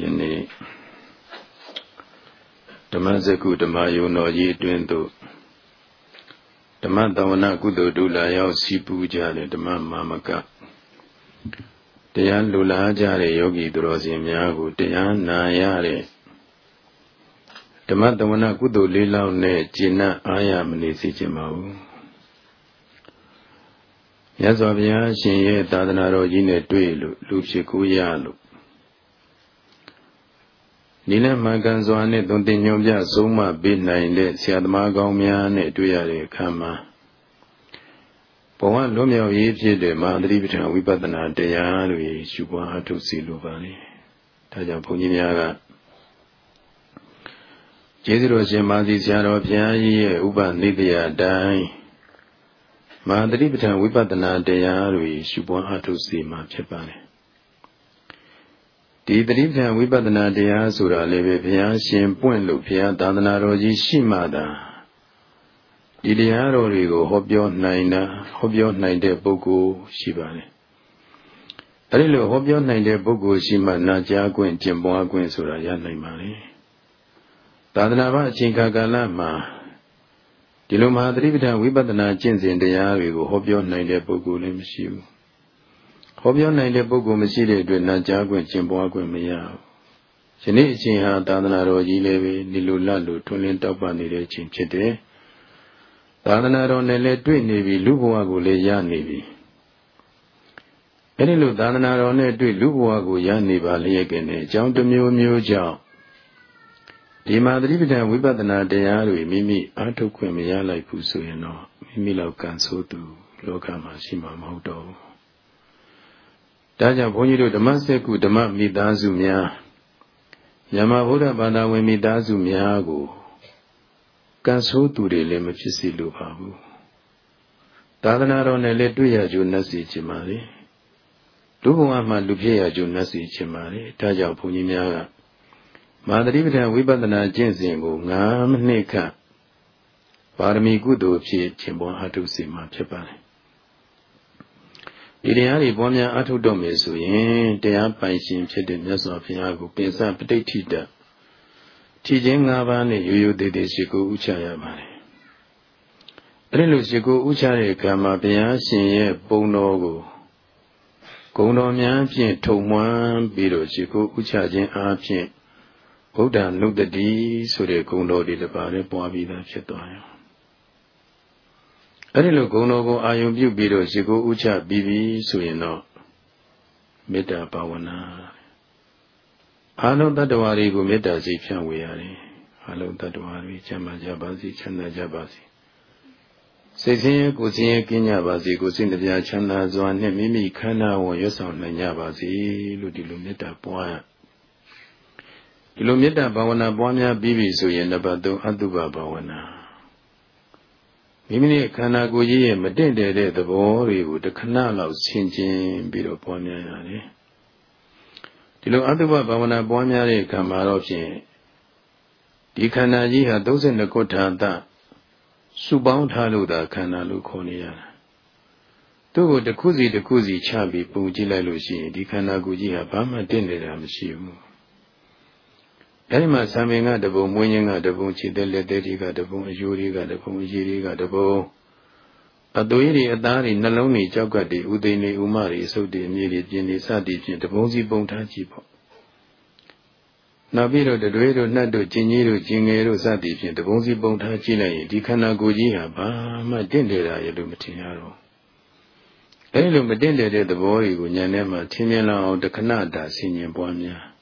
ယနေ့ဓမ္မစကုဓမ္မယုံတော်ကြီးအတွင်းသို့ဓမ္မတဝနာကုသိုလ်ဒုလာရောက်စီပူကြတဲ့ဓမ္မမာမကတရားလူလားကြတဲ့ယောဂီသူတော်စင်များကိုတရားနာရတဲ့ဓမ္မတဝနာကုသိုလ်လေးလောက်နဲ့ကျင့်နာအားရမနေစေချင်ပါဘူးမြတ်စွာဘုရားရှင်ရဲ့သာသနာတော်ကြီးနဲ့တွေ့လို့လူဖြစ်ကိုရလို့ ဒီနဲ့မှန်ကန်စွာနဲ့သွန်သင်ညွန်ပြဆုံးမပေးနိုင်တဲ့ဆရာသမားကောင်းများနဲ့တွေ့ရတဲ့အခါမှာဘဝလွတ်မြောက်ရေးဖြစ်တဲ့မဟာသတိပဋ္ဌာန်ဝိပဿနာတရားတွေရှုပွားအထုတ်စီလိုပါလေ။ဒါကြောင့်ဘုန်းကြီးများကကျေးဇူးတော်ရှင်မာသီဆရာတော်ဘုရားကြီးရဲ့ဥပနိဒေယအတိုင်းမဟာသတိပဋ္ဌာန်ဝိပဿနာတရားတွေရှုပွားအထုတ်စီမှာဖြစ်ပါလေ။ ဒီတတိပဌာန်ဝိပဿနာတရားဆိုတာလည်းပဲဘုရားရှင်ပွင့်လို့ဘုရားသာသနာတော်ကြီးရှိမှသာဒီတရားတော်တွေကိုဟောပြောနိုင်တာဟောပြောနိုင်တဲ့ပုဂ္ဂိုလ်ရှိပါတယ်။အဲဒီလိုဟောပြောနိုင်တဲ့ပုဂ္ဂိုလ်ရှိမှနာကြားခွင့်ကျင့်ပွားခွင့်ဆိုတာရနိုင်ပါလေ။သာသနာ့ဘအချိန်ကာလမှာဒီလိုမဟာသတိပဋ္ဌာန်ဝိပဿနာကျင့်စဉ်တရားတွေကိုဟောပြောနိုင်တဲ့ပုဂ္ဂိုလ်လည်းမရှိဘူးဟော ပြောနိုင်တဲ့ပုဂ္ဂိုလ်မရှိတဲ့အတွက်နာကြားခွင့်ကျင့်ပွားခွင့်မရဘူး။ယနေ့အချိန်ဟာသာသနာတော်ကြီးလည်းပဲဒီလိုလတ်လို့ထွန်းလင်းတောက်ပနေတဲ့အချိန်ဖြစ်တယ်။သာသနာတော်နဲ့လည်းတွေ့နေပြီလူဘဝကိုလည်းရနေပြီ။အဲဒီလိုသာသနာတော်နဲ့တွေ့လူဘဝကိုရနေပါလျက်ကနဲ့အကြောင်းတစ်မျိုးမျိုးကြောင့်ဒီမှာသတိပဋ္ဌာန်ဝိပဿနာတရားတွေမိမိအားထုတ်ခွင့်မရလိုက်ဘူးဆိုရင်တော့မိမိလောက်ကံဆိုးသူလောကမှာရှိမှာမဟုတ်တော့ဘူး ဒါကြောင့်ဘုန်းကြီးတို့ဓမ္မစက္ကုဓမ္မမိသားစုများမြန်မာဗုဒ္ဓဘာသာဝင်မိသားစုများကိုကံဆိုးသူတွေလည်းမဖြစ်စေလိုပါဘူးသာသနာတော်နဲ့လည်းတွေ့ရကြုံနှက်စီခြင်းပါလေလူဘဝမှာလူဖြစ်ရကြုံနှက်စီခြင်းပါလေဒါကြောင့်ဘုန်းကြီးများကမာသတိပဋ္ဌာန်ဝိပဿနာကျင့်စဉ်ကို9မိနစ်ခန့်ပါရမီကုသိုလ်ဖြစ်ခြင်းပေါ်အထုစီမှာဖြစ်ပါတယ် ဒီတရားတွေပွားများအထုတ်တော့မယ်ဆိုရင်တရားပိုင်ရှင်ဖြစ်တဲ့မြတ်စွာဘုရားကိုပင်စပဋိဋ္ဌိတထီချင်း၅ပါးနဲ့ရိုးရိုးသေးသေးရှိကိုဥချရပါတယ်။အဲဒီလိုရှိကိုဥချတဲ့ကံမှာဘုရားရှင်ရဲ့ပုံတော်ကိုဂုံတော်များဖြင့်ထုံမွမ်းပြီးတော့ရှိကိုဥချခြင်းအားဖြင့်ဗုဒ္ဓနုတ္တိဆိုတဲ့ဂုံတော်တွေတပါးနဲ့ပွားပြီးသားဖြစ်သွားရော အဲ့ဒီလိုဂုဏ်တော်ကိုအာယုံပြုပြီးတော့ရှိကိုဥချပြီးပြီဆိုရင်တော့မေတ္တာဘာဝနာအာလုံးတ attva တွေကိုမေတ္တာစိတ်ဖြန့်ဝေရတယ်အာလုံးတ attva တွေချမ်းသာကြပါစေချမ်းသာကြပါစေစိတ်ဆင်းရဲကိုယ်ဆင်းရဲကင်းကြပါစေကိုယ်စိတ်တရားချမ်းသာစွာနဲ့မိမိခန္ဓာဝန်ရွတ်ဆောင်နိုင်ကြပါစေလို့ဒီလိုမေတ္တာပွားရဒီလိုမေတ္တာဘာဝနာပွားများပြီးပြီဆိုရင်နံပါတ်3အတုပဘာဝနာ မိမိရဲ့ခန္ဓာကိုယ်ကြီးရဲ့မတင့်တယ်တဲ့သဘောတွေကိုတခဏလောက်ဆင်ခြင်ပြီးတော့ပွားများရတယ်ဒီလိုအတုပဘာဝနာပွားများတဲ့အခါမှာတော့ဖြင့်ဒီခန္ဓာကြီးဟာ32ခုထာတစုပေါင်းထားလို့သာခန္ဓာလို့ခေါ်နေရတာသူ့ကိုတစ်ခုစီတစ်ခုစီချပြီးပုံကြည့်လိုက်လို့ရှိရင်ဒီခန္ဓာကိုယ်ကြီးဟာဘာမှတင့်နေတာမရှိဘူး အဲဒီမှာသံပင်ကတပုံမွေးခြင်းကတပုံခြေသက်လက်သက်တွေကတပုံအယိုးတွေကတပုံအရည်တွေကတပုံအသွေးတွေအသားတွေနှလုံးတွေကြောက်ကတ်တွေဥသိမ်းတွေဥမတွေအဆုပ်တွေအမြေတွေပြင်းတွေစသည်ဖြင့်တပုံစီပုံထားကြည့်ပေါ့နောက်ပြီးတော့တွေတို့နှက်တို့ကျင်ကြီးတို့ကျင်ငယ်တို့စသည်ဖြင့်တပုံစီပုံထားကြည့်လိုက်ရင်ဒီခန္ဓာကိုယ်ကြီးဟာဘာမှတင့်တယ်တာရလို့မထင်ရတော့အဲဒီလိုမတင့်တယ်တဲ့သဘောတွေကိုဉာဏ်ထဲမှာထင်မြင်လာအောင်တခဏတာဆင်ញင်ပွားများ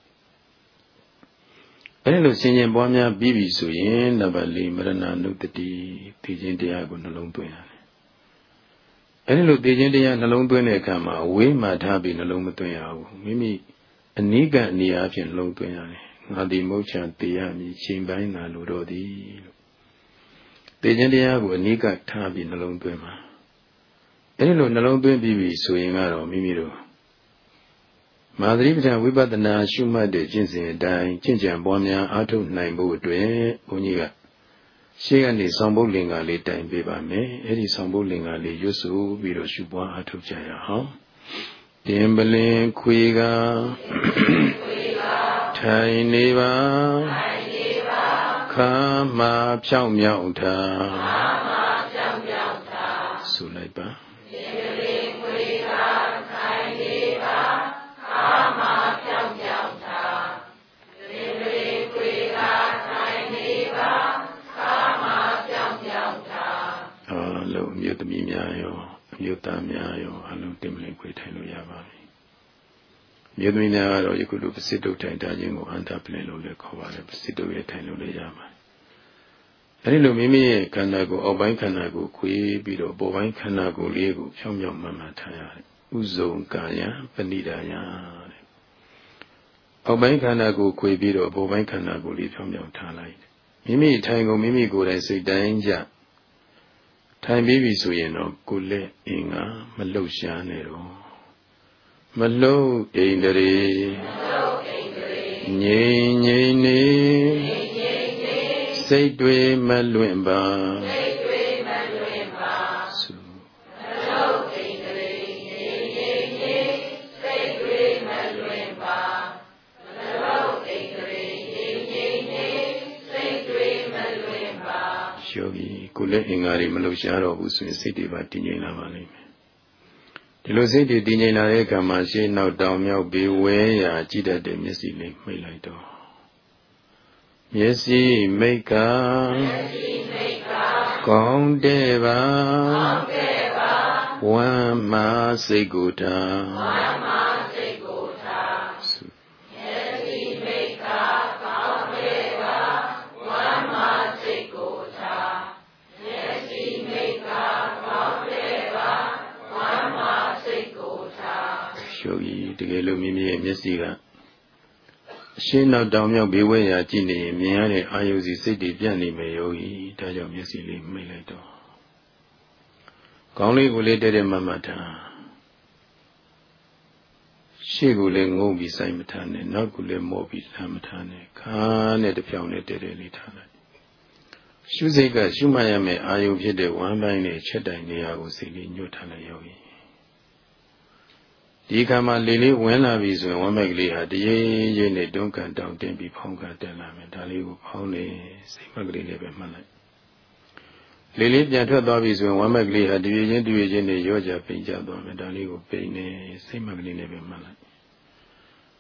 အဲလိုဆင်ញင်ပွားများပြီးပြီဆိုရင်နံပါတ်၄မရဏနုတ္တိသိခြင်းတရားကိုနှလုံးသွင်းရတယ်။အဲဒီလိုသိခြင်းတရားနှလုံးသွင်းတဲ့အခါမှာဝေးမှထားပြီးနှလုံးမသွင်းရဘူး။မိမိအနိကအနိအဖြစ်နှလုံးသွင်းရတယ်။ငါဒီမုတ်ချံတေရမည်ချိန်ပိုင်းသာလိုတော့သည်လို့သိခြင်းတရားကိုအနိကထားပြီးနှလုံးသွင်းပါ။အဲဒီလိုနှလုံးသွင်းပြီးပြီဆိုရင်ကတော့မိမိတို့ မာသရိပဋ္ဌာန်ဝိပဿနာရှုမှတ်တဲ့ကျင့်စဉ်အတိုင်းကျင့်ကြံပွားများအားထုတ်နိုင်ဖို့အတွက်ဘုန်းကြီးကရှေ့ကနေဆောင်ပုတ်လင်္ကာလေးတိုင်ပေးပါမယ်အဲ့ဒီဆောင်ပုတ်လင်္ကာလေးရွတ်ဆိုပြီးတော့ရှုပွားအားထုတ်ကြရအောင်တင်ပလင်ခွေကထထိုင်နေပါခါမှဖြောင်းမြောက်တာဆိုလိုက်ပါ အမျိုးသားများရောအလုံးတင်မလင်ခွေထိုင်လို့ရပါပြီမြို့သမီးများကတော့ယခုလိုပစိတုထိုင်တာခြင်းကိုအန္တပလင်လို့လည်းခေါ်ပါတယ်ပစိတုရဲ့ထိုင်လို့လည်းရပါတယ်အဲဒီလိုမိမိရဲ့ခန္ဓာကိုယ်အောက်ပိုင်းခန္ဓာကိုယ်ခွေးပြီးတော့ပေါ်ပိုင်းခန္ဓာကိုယ်လေးကိုဖြောင်းဖြောင်းမှန်မှန်ထားရတယ်ဥဇုံကာယပဏိဒါယတဲ့အောက်ပိုင်းခန္ဓာကိုယ်ခွေးပြီးတော့ပေါ်ပိုင်းခန္ဓာကိုယ်လေးဖြောင်းဖြောင်းထားလိုက်မိမိထိုင်ကုန်မိမိကိုယ်တိုင်စိတ်တိုင်းကြ ထိုင်ပြီးပြီဆိုရင်တော့ကိုယ်လက်အင်္ဂါမလှုပ်ရှားနဲ့တော့မလှုပ်အိန္ဒြေငြိမ်ငြိမ်နေစိတ်တွေမလွင့်ပါစိတ် ယောဂီကိုယ်လက်အင်္ဂါတွေမလှုပ်ရှားတော့ဘူးဆိုရင်စိတ်တွေပါတည်ငြိမ်လာပါလိမ့်မယ်ဒီလိုစိတ်တွေတည်ငြိမ်လာတဲ့အခါမှာရှေးနောက်တောင်မြောက်ပြီးဝဲရာကြည့်တတ်တဲ့မျက်စိလေးမှိတ်လိုက်တော့မျက်စိမိတ်ကကောင်းတဲ့ပါဝမ်းမာစိတ်ကိုတာဝမ်းမာ တကယ်လို့မိမိရဲ့မျက်စိကအရှင်းနောက်တောင်မြောက်ဘေးဝဲရာကြည့်နေရင်မြင်ရတဲ့အာယုစီစိတ်တွေပြန့်နေမယ်ယောဂီဒါကြောင့်မျက်စိလေးမိတ်လိုက်တော့ကောင်းလေးကိုလေးတဲတဲမမထားရှေ့ကိုလည်းငုံပြီးစိုက်မထားနဲ့နောက်ကိုလည်းမော့ပြီးလမ်းမထားနဲ့ခါနဲ့တပြောင်နဲ့တဲတဲလေးထားလိုက်ရှုစိတ်ကရှုမှတ်ရမယ်အာယုဖြစ်တဲ့ဝမ်းပိုင်းနဲ့ချက်တိုင်နေရာကိုစိတ်လေးညှို့ထားလိုက်ယောဂီ ဒီကံမှာလေလေးဝင်လာပြီဆိုရင်ဝမ်းမိုက်ကလေးဟာတရေရေနဲ့တွန်းကန်တောင်တင်ပြီးဖောင်းကန်တက်လာမယ်ဒါလေးကိုဖောင်းနေစိတ်မက်ကလေးလေးပဲမှတ်လိုက်လေလေးပြန်ထွက်သွားပြီဆိုရင်ဝမ်းမိုက်ကလေးဟာတရေချင်းတရေချင်းနဲ့ရောကြပိန်ကြသွားမယ်ဒါလေးကိုပိန်နေစိတ်မက်ကလေးလေးပဲမှတ်လိုက်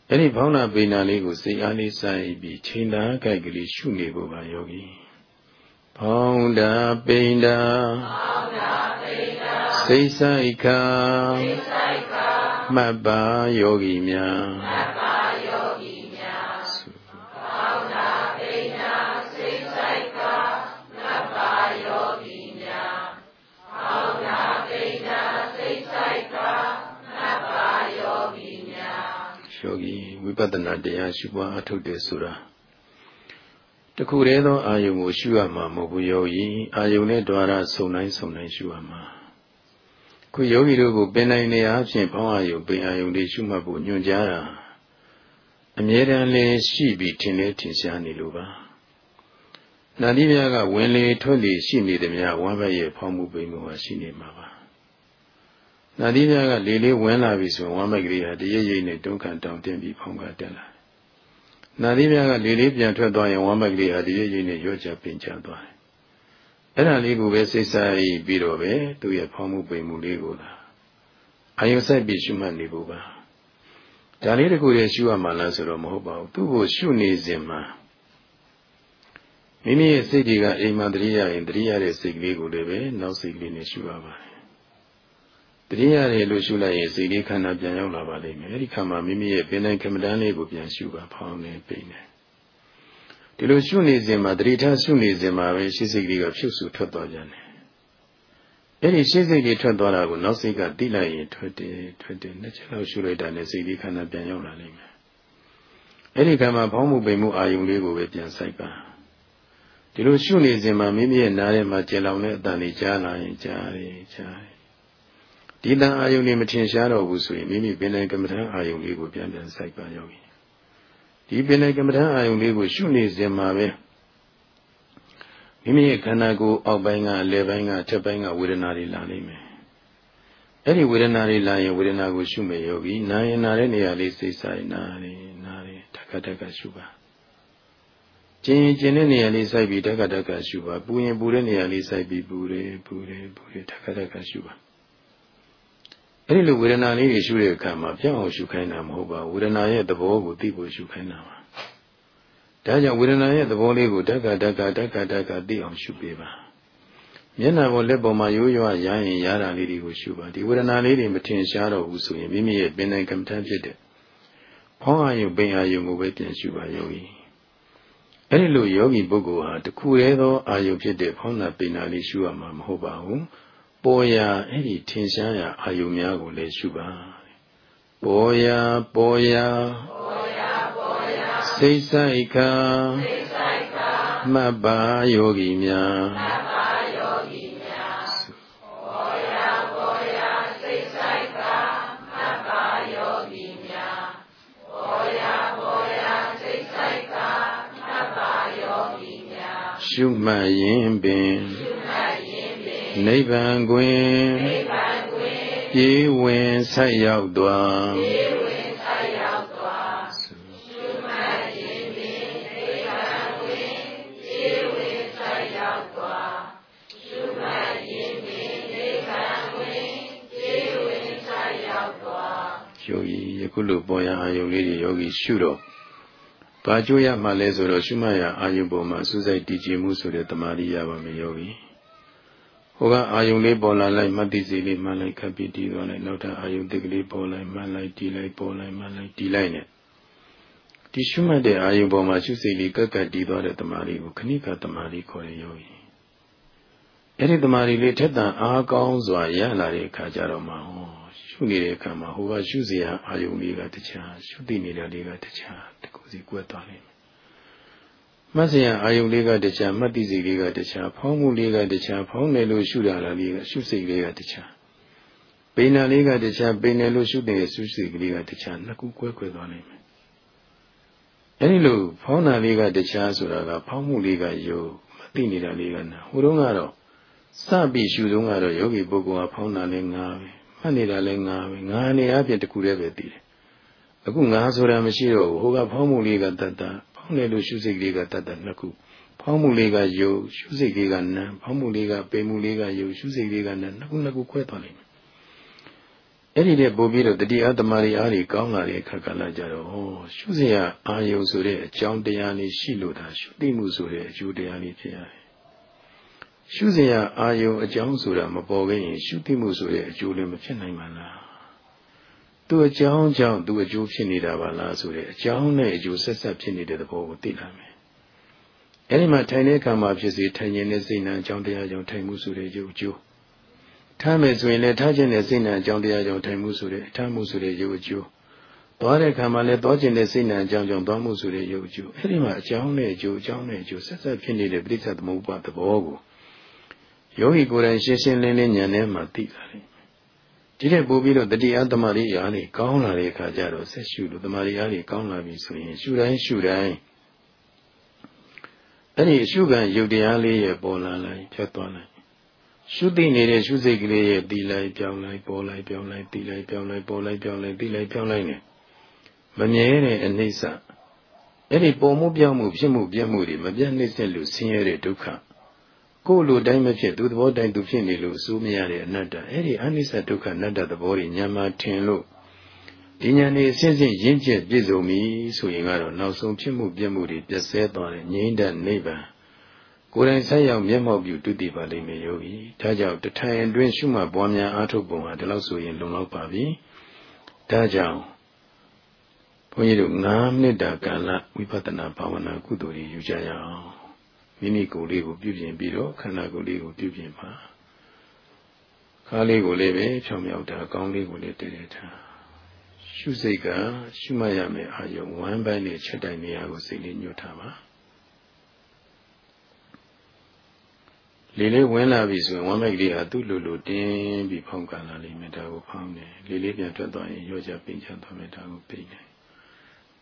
အဲ့ဒီဖောင်းတာပိန်တာလေးကိုစိတ်အားလေးစိုက်ပြီးချိန်တာကြိုက်ကလေးရှုနေဖို့ပါယောဂီဖောင်းတာပိန်တာဖောင်းတာပိန်တာစိတ်ဆိုင်ခါစိတ်ဆိုင်ခါ မှတ်ပါယောဂီများမှတ်ပါယောဂီများဘောင်းနာပိဏစိတ်ဆိုင်ကမှတ်ပါယောဂီများဘောင်းနာပိဏစိတ်ဆိုင်ကမှတ်ပါယောဂီများယောဂီဝိပဿနာတရားရှုပွားအထုတ်တယ်ဆိုတာတခုတည်းသောအာယုံကိုရှုရမှာမဟုတ်ဘူးယောဂီအာယုံနဲ့ द्वार ဆုံတိုင်းဆုံတိုင်းရှုရမှာ ခုယောဂီတို့ကိုပင်နိုင်နေအားဖြင့်ဘောင်းအာယုပင်အာယုတွေရှုမှတ်ဖို့ညွှန်ကြားတာအမြဲတမ်းလေးရှိပြီးထင်လေးထင်ရှားနေလို့ပါနာတိမြကဝင်လေထွက်လေရှိနေသည်များဝမ်းဘက်ရဲ့ဖောင်းမှုပိန်မှုဟာရှိနေမှာပါနာတိမြကလေလေးဝင်လာပြီဆိုရင်ဝမ်းဘက်ကလေးဟာတရရိပ်နဲ့တွန်းခံတောင်တင်ပြီးဖောင်းကတက်လာနာတိမြကလေလေးပြန်ထွက်သွားရင်ဝမ်းဘက်ကလေးဟာတရရိပ်နဲ့ရော့ချပင်ချသွားတယ် အဲ့ဒါလေးကိုပဲစိတ်ဆိုင်ပြီးတော့ပဲသူ့ရဲ့ဖောင်းမှုပိန်မှုလေးကိုသာအာယုစိုက်ပြီးရှုမှတ်နေဖို့ပါဒါလေးတခုတည်းရှုရမှာလားဆိုတော့မဟုတ်ပါဘူးသူ့ကိုရှုနေစဉ်မှာမိမိရဲ့စိတ်တွေကအိမ်မှာတတိယရင်တတိယတဲ့စိတ်ကလေးကိုလည်းပဲနောက်စိတ်ကလေးနဲ့ရှုရပါတယ်တတိယရဲ့လို့ရှုလိုက်ရင်စိတ်လေးခန္ဓာပြန်ရောက်လာပါလိမ့်မယ်အဲဒီခါမှာမိမိရဲ့ပင်တိုင်းကမ္မဋ္ဌာန်းလေးကိုပြန်ရှုပါဖောင်းနေပိန်နေ ဒီလိုရှုနေစဉ်မှာတတိထားရှုနေစဉ်မှာပဲရှေ့စိတ်ကလေးကဖြုတ်ဆူထွက်သွားကြတယ်အဲ့ဒီရှေ့စိတ်လေးထွက်သွားတာကိုနောက်စိတ်ကတိလိုက်ရင်ထွက်တယ်ထွက်တယ်နှစ်ချက်လောက်ရှုလိုက်တာနဲ့စိတ်လေးခန္ဓာပြန်ရောက်လာလိမ့်မယ်အဲ့ဒီကံမှာဖောင်းမှုပိန်မှုအာယုံလေးကိုပဲပြန်ဆိုင်ပါဒီလိုရှုနေစဉ်မှာမိမိရဲ့နားထဲမှာကျေလောင်တဲ့အတန်လေးကြားလာရင်ကြားတယ်ကြားတယ်ဒီတန်အာယုံလေးမထင်ရှားတော့ဘူးဆိုရင်မိမိပင်တဲ့ကမ္မထာအာယုံလေးကိုပြန်ပြန်စိုက်ပါယောဂီ ဒီပင်တဲ့ကမ္မထာအာယုံလေးကိုရှုနေစဉ်မှာပဲမိမိရဲ့ခန္ဓာကိုယ်အောက်ပိုင်းကအလယ်ပိုင်းကထက်ပိုင်းကဝေဒနာတွေလာနေမယ်အဲ့ဒီဝေဒနာတွေလာရင်ဝေဒနာကိုရှုမယ်ယောဂီနာရင်နာတဲ့နေရာလေးစိတ်ဆိုင်နာတယ်နာတယ်တခါတက္ကရှုပါကျင်ကျင်တဲ့နေရာလေးစိုက်ပြီးတက္ကတက္ကရှုပါပူရင်ပူတဲ့နေရာလေးစိုက်ပြီးပူတယ်ပူတယ်ပူတယ်တက္ကတက္ကရှုပါ အဲ့ဒီလိုဝေဒနာလေးတွေရှုတဲ့အခါမှာပြောင်းအောင်ရှုခိုင်းတာမဟုတ်ပါဝေဒနာရဲ့သဘောကိုသိဖို့ရှုခိုင်းတာပါဒါကြောင့်ဝေဒနာရဲ့သဘောလေးကိုတက္ကတက္ကတက္ကတက္ကသိအောင်ရှုပေးပါမျက်နှာပေါ်လက်ပေါ်မှာရိုးရွားရရင်ရတာလေးတွေကိုရှုပါဒီဝေဒနာလေးတွေမထင်ရှားတော့ဘူးဆိုရင်မိမိရဲ့ပင်နိုင်ကမ္မထဖြစ်တဲ့ဖောင်းအာယုပင်အာယုကိုပဲပြန်ရှုပါယောဂီအဲ့ဒီလိုယောဂီပုဂ္ဂိုလ်ဟာတခုတည်းသောအာယုဖြစ်တဲ့ဖောင်းနာပင်နာလေးရှုရမှာမဟုတ်ပါဘူး ပေါ်ရာအဲ့ဒီထင်ရှားရာအာယုများကိုလည်းရှုပါပေါ်ရာပေါ်ရာပေါ်ရာပေါ်ရာစိတ်ဆိုင်ခာစိတ်ဆိုင်ခာမှတ်ပါယောဂီများမှတ်ပါယောဂီများပေါ်ရာပေါ်ရာစိတ်ဆိုင်ခာမှတ်ပါယောဂီများပေါ်ရာပေါ်ရာစိတ်ဆိုင်ခာမှတ်ပါယောဂီများရှုမှတ်ရင်ပင်ရှု နိဗ္ဗာန်တွင်နိဗ္ဗာန်တွင်ပြေးဝင်ဆက်ရောက်သွားပြေးဝင်ဆက်ရောက်သွားရှုမှတ်ခြင်းဖြင့်နိဗ္ဗာန်တွင်ပြေးဝင်ဆက်ရောက်သွားရှုမှတ်ခြင်းဖြင့်နိဗ္ဗာန်တွင်ပြေးဝင်ဆက်ရောက်သွားယောဂီယခုလိုပေါ်ရအာယုလေးတွေယောဂီရှုတော့ဘာကြိုးရမှလဲဆိုတော့ရှုမှတ်ရအာယုပေါ်မှာစူးစိုက်တည်ကြည်မှုဆိုတဲ့တမာရီရပါမယ်ယောဂီ ဟိုကအာယုံလေးပေါ်လာလိုက်မတ္တိစီလေးမှလိုက်ခပ်ပြီးတည်သွားလိုက်နောက်ထပ်အာယုံတိကလေးပေါ်လိုက်မှလိုက်တည်လိုက်ပေါ်လိုက်မှလိုက်တည်လိုက်နဲ့ဒီရှုမှတ်တဲ့အာယုံပေါ်မှာရှုစိတ်လေးကက်ကက်တည်သွားတဲ့တမာလေးကိုခဏိကတမာလေးခေါ်ရရောဤအဲ့ဒီတမာလေးလေးထက်တန်အားကောင်းစွာရလာတဲ့အခါကျတော့မှဟောရှုနေတဲ့အခါမှာဟိုကရှုစရာအာယုံလေးကတခြားရှုသိနေတဲ့လေးကတခြားတကူစီကွက်သွားလိမ့်မယ် မှတ်စရာအာယုံလေးကတခြားမှတ်သိစိတ်လေးကတခြားဖောင်းမှုလေးကတခြားဖောင်းတယ်လို့ရှုတာလေးကရှုစိတ်လေးကတခြားပိဏလေးကတခြားပိဏလို့ရှုတဲ့ရှုစိတ်ကလေးကတခြားနှစ်ခုကွဲကွဲသွားနိုင်မယ်အဲဒီလိုဖောင်းတာလေးကတခြားဆိုတာကဖောင်းမှုလေးကယုတ်မသိနေတာလေးကနာဟိုတုန်းကတော့စပြီးရှုတုန်းကတော့ယောဂီပုဂ္ဂိုလ်ကဖောင်းတာလည်းငါပဲမှတ်နေတာလည်းငါပဲငါနေအပြင်တခုတည်းပဲသိတယ်အခုငါဆိုတာမရှိတော့ဘူးဟိုကဖောင်းမှုလေးကတတ်တာဖော င်းတယ်လို့ရှုစိတ်လေးကတတ်တာနှစ်ခုဖောင်းမှုလေးကယုတ်ရှုစိတ်လေးကနံဖောင်းမှုလေးကပေမှုလေးကယုတ်ရှုစိတ်လေးကနံနှစ်ခုနှစ်ခုခွဲသွားလိမ့်မယ်အဲ့ဒီတဲ့ပို့ပြီးတော့တတိအသမารီအားတွေကောင်းလာတဲ့အခါကလည်းကြတော့ဟောရှုစရာအာယုံဆိုတဲ့အကြောင်းတရားလေးရှိလို့ဒါရှုသိမှုဆိုတဲ့အကျိုးတရားလေးဖြစ်ရတယ်ရှုစရာအာယုံအကြောင်းဆိုတာမပေါ်ခဲ့ရင်ရှုသိမှုဆိုတဲ့အကျိုးလည်းမဖြစ်နိုင်ပါလား သူအကြောင်းကြောင့်သူအကျိုးဖြစ်နေတာပါလားဆိုတဲ့အကြောင်းနဲ့အကျိုးဆက်ဆက်ဖြစ်နေတဲ့သဘောကိုသိလာမယ်။အဲဒီမှာထိုင်တဲ့အခါမှာဖြစ်စေထိုင်ခြင်းနဲ့စိတ်နှံအကြောင်းတရားကြောင့်ထိုင်မှုဆိုတဲ့ရုပ်အကျိုးထားမယ်ဆိုရင်လည်းထားခြင်းနဲ့စိတ်နှံအကြောင်းတရားကြောင့်ထိုင်မှုဆိုတဲ့ထားမှုဆိုတဲ့ရုပ်အကျိုးသွားတဲ့အခါမှာလည်းသွားခြင်းနဲ့စိတ်နှံအကြောင်းကြောင့်သွားမှုဆိုတဲ့ရုပ်အကျိုးအဲဒီမှာအကြောင်းနဲ့အကျိုးအကြောင်းနဲ့အကျိုးဆက်ဆက်ဖြစ်နေတဲ့ပဋိစ္စသမုပ္ပါသဘောကိုယောဂီကိုယ်တိုင်ရှင်းရှင်းလင်းလင်းဉာဏ်နဲ့မှသိလာတယ် ဒီတဲ့ပို့ပြီးတော့တတိယသမารိအားလေးကောင်းလာတဲ့အခါကျတော့ဆက်ရှုလို့သမารိအားလေးကောင်းလာပြီဆိုရင်ရှုတိုင်းရှုတိုင်းအဲ့ဒီရှုခံယုတ်တရားလေးရဲ့ပေါ်လာလိုက်ဖြတ်သွားလိုက်ရှုသိနေတဲ့ရှုစိတ်ကလေးရဲ့တီးလိုက်ပြောင်းလိုက်ပေါ်လိုက်ပြောင်းလိုက်တီးလိုက်ပြောင်းလိုက်ပေါ်လိုက်ပြောင်းလိုက်တီးလိုက်ပြောင်းလိုက်နေမမြဲတဲ့အနိစ္စအဲ့ဒီပုံမှုပြောင်းမှုဖြစ်မှုပြည့်မှုတွေမပြတ်နှိမ့်ဆက်လို့ဆင်းရဲတဲ့ဒုက္ခ ကိုယ်လိုတိုင်းမဖြစ်သူသဘောတိုင်းသူဖြစ်နေလို့အစိုးမရတဲ့အနတ္တအဲ့ဒီအနိစ္စဒုက္ခအနတ္တသဘောတွေညံမှာထင်လို့ဒီညာနေအစစ်စစ်ရင့်ကျက်ပြည့်စုံပြီဆိုရင်ကတော့နောက်ဆုံးဖြစ်မှုပြည့်မှုတွေပြည့်စဲသွားတဲ့ငြိမ့်တဲ့နိဗ္ဗာန်ကိုယ်တိုင်ဆက်ရောက်မျက်မှောက်ပြုတုတိပါလိမ့်မယ်ယောဂီဒါကြောင့်တထိုင်အတွင်းရှုမှတ်ပွားများအားထုတ်ပုံဟာဒီလောက်ဆိုရင်လုံလောက်ပါပြီဒါကြောင့်ဘုန်းကြီးတို့9မိနစ်တာကာလဝိပဿနာဘာဝနာကုသိုလ်တွေယူကြရအောင် မိမိကိုယ်လေးကိုပြုပြင်ပြီးတော့ခန္ဓာကိုယ်လေးကိုပြုပြင်ပါခါလေးကိုလည်းပဲဖြောင်းမြောက်တာကောင်းလေးကိုလည်းတည်တည်ထားရှုစိတ်ကရှုမှတ်ရမယ်အာယုံဝမ်းပိုင်းနဲ့ချက်တိုင်းနေရာကိုစိတ်လေးညှို့ထားပါလေလေးဝင်လာပြီဆိုရင်ဝမ်းမိုက်ကလေးဟာသူ့လိုလိုတင်းပြီးဖောင်းကန်လာလိမ့်မယ်ဒါကိုဖောင်းတယ်လေလေးပြန်ထွက်သွားရင်ရောကြပိန်ချသွားမယ်ဒါကိုပိန်တယ်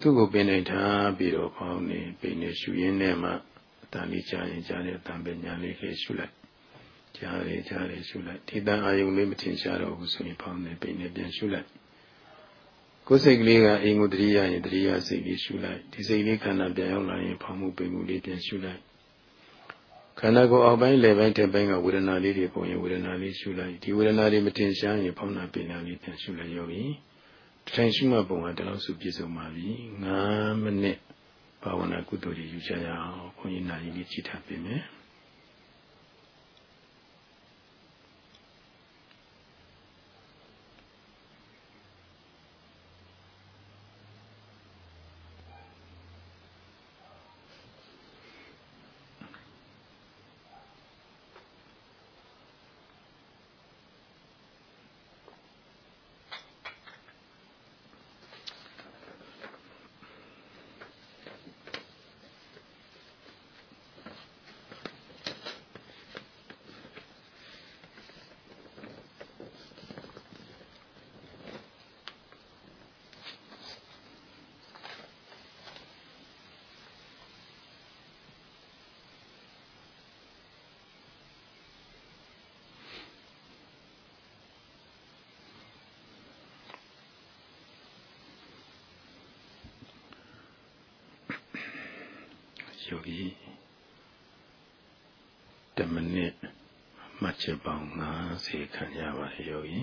သူ့ကိုပင်နေထားပြီးတော့ဖောင်းနေပိန်နေရှုရင်းနဲ့မှ တန်လေးကြားရင်ကြားတဲ့အတန်ပဲညာလေးလေးရှုလိုက်ကြားရကြားရရှုလိုက်ဒီတန်အာယုံလေးမထင်ရှားတော့ဘူးဆိုရင်ဖောင်းနေပိန်နေပြန်ရှုလိုက်ကိုယ်စိတ်ကလေးကအိမ်ကိုတတိယရင်တတိယစိတ်လေးရှုလိုက်ဒီစိတ်လေးခန္ဓာပြန်ရောက်လာရင်ဖောင်းမှုပိန်မှုလေးပြန်ရှုလိုက်ခန္ဓာကိုယ်အောက်ပိုင်းလယ်ပိုင်းတက်ပိုင်းကဝေဒနာလေးတွေပုံရင်ဝေဒနာလေးရှုလိုက်ဒီဝေဒနာတွေမတင်ရှားရင်ဖောင်းနာပိန်နာလေးပြန်ရှုလိုက်ရောပြီထိုင်ရှုမှပုံကတလောက်စုပြည့်စုံပါပြီ9မိနစ် ဘာဝနာကုသိုလ်တွေယူကြရအောင်ဘုန်းကြီးနာရီလေးကြည့်ထားပြင်မယ် ယောဂီတမနစ်မှတ်ချက်ပေါင်း90ခံရပါတယ်ယောဂီ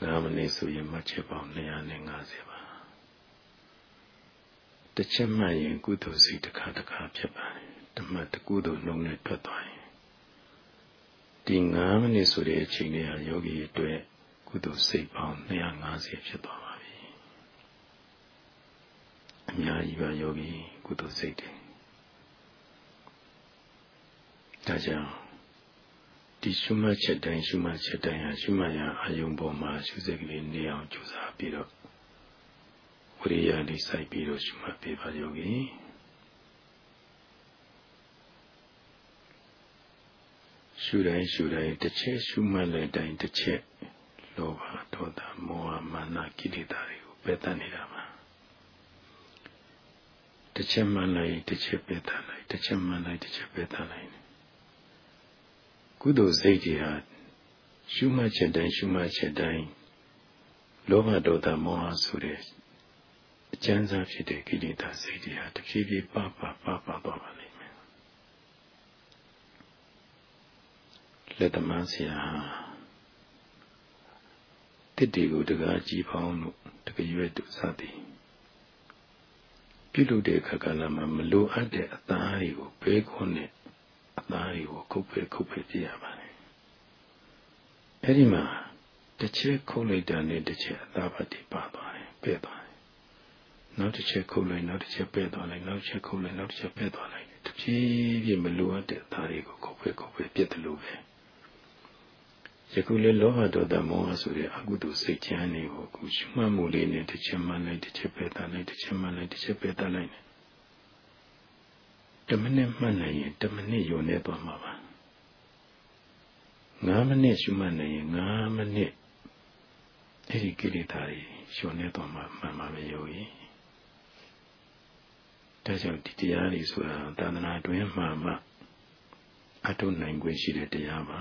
9မိနစ်ဆိုရင်မှတ်ချက်ပေါင်း250ပါတစ်ချက်မှတ်ရင်ကုသိုလ်စိတ်တစ်ခါတစ်ခါဖြစ်ပါတယ်ဓမ္မတကုသိုလ်နှုံနဲ့ထွက်သွားရင်ဒီ9မိနစ်ဆိုတဲ့အချိန်လေးဟာယောဂီအတွက်ကုသိုလ်စိတ်ပေါင်း250ဖြစ်သွားပါ အများကြီးပါယောဂီကုသိုလ်စိတ်တွေဒါကြောင့်ဒီရှုမှတ်ချက်တိုင်းရှုမှတ်ချက်တိုင်းဟာရှုမှတ်ရအာယုံပေါ်မှာရှုစိတ်ကလေးနေအောင်ကြိုးစားပြီးတော့ဝိရိယလေးစိုက်ပြီးတော့ရှုမှတ်ပေးပါယောဂီရှုတိုင်းရှုတိုင်းတစ်ချက်ရှုမှတ်လိုက်တိုင်းတစ်ချက်လောဘဒေါသမောဟမာနကိလေသာတွေကိုပယ်တတ်နေတာပါ တစ်ချက်မှန်လိုက်တစ်ချက်ပယ်တတ်လိုက်တစ်ချက်မှန်လိုက်တစ်ချက်ပယ်တတ်လိုက်ကုသိုလ်စိတ်တွေဟာရှုမှတ်ချက်တိုင်းရှုမှတ်ချက်တိုင်းလောဘဒေါသမောဟဆိုတဲ့အကျဉ်းစားဖြစ်တဲ့ကိလေသာစိတ်တွေဟာတဖြည်းဖြည်းပပပပသွားပါလိမ့်မယ်လက်သမားဆရာတစ်တီကိုတကားကြည်ဖောင်းလို့တကရွယ်သူစသည် ပြုလုပ်တဲ့အခါကလည်းမလိုအပ်တဲ့အသားတွေကိုဘဲခွန်းနဲ့အသားတွေကိုခုတ်ဖဲခုတ်ဖဲပြရပါတယ်အဲ့ဒီမှာတစ်ချက်ခုတ်လိုက်တာနဲ့တစ်ချက်အသားပတ်တိပါသွားတယ်ပဲ့သွားတယ်နောက်တစ်ချက်ခုတ်လိုက်နောက်တစ်ချက်ပဲ့သွားလိုက်နောက်တစ်ချက်ခုတ်လိုက်နောက်တစ်ချက်ပဲ့သွားလိုက်တဖြည်းဖြည်းမလိုအပ်တဲ့အသားတွေကိုခုတ်ဖဲခုတ်ဖဲပြစ်တယ်လို့ပဲ ယခုလေလောဘဒေါသမောဟဆိုတဲ့အကုသိုလ်စိတ်ချမ်းတွေကိုအခုရှုမှတ်မှုလေးနဲ့တစ်ချက်မှလိုက်တစ်ချက်ပဲတတ်လိုက်တစ်ချက်မှလိုက်တစ်ချက်ပဲတတ်လိုက်တမိနစ်မှတ်နိုင်ရင်တမိနစ်ယုံနေသွားမှာပါ9မိနစ်ရှုမှတ်နိုင်ရင်9မိနစ်အဲ့ဒီကိလေသာတွေယုံနေသွားမှာမှန်ပါပဲယောဂီဒါကြောင့်ဒီတရားတွေဆိုတာသာသနာတွင်မှမှအထုနိုင်ခွင့်ရှိတဲ့တရားပါ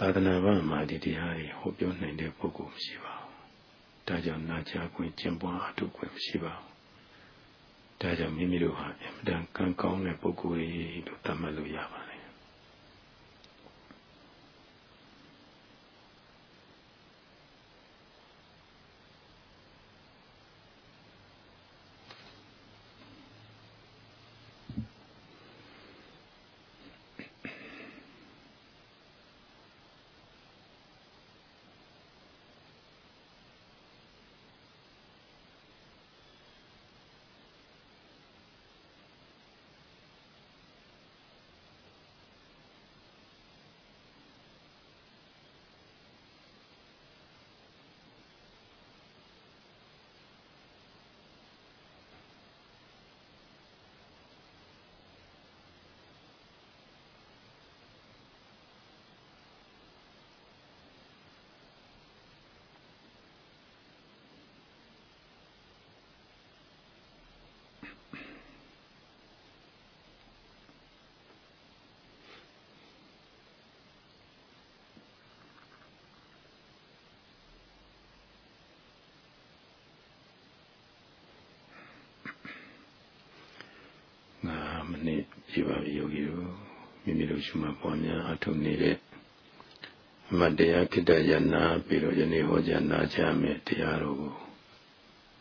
သာသနာ့ဘာမှာဒီတရားတွေဟောပြောနိုင်တဲ့ပုဂ္ဂိုလ်မရှိပါဘူး။ဒါကြောင့်နာကြားခွင့်ကျင့်ပွားအထုခွင့်မရှိပါဘူး။ဒါကြောင့်မိမိတို့ဟာအင်မတန်ကံကောင်းတဲ့ပုဂ္ဂိုလ်တွေလို့သတ်မှတ်လို့ရပါတယ် မိနစ်ပြပါပြီယောဂီတို့မိမိတို့ရှုမှတ်ပွားများအထုနေတဲ့အမတ်တရားခိတ္တယနာပြီးတော့ယနေ့ဟောကြားနာကြမယ်တရားတော်ကို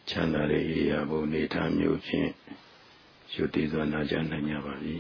ချမ်းသာတဲ့ဣရိယာပုနေထားမျိုးဖြင့်ရွတ်တည်စွာနာကြားနိုင်ကြပါပြီ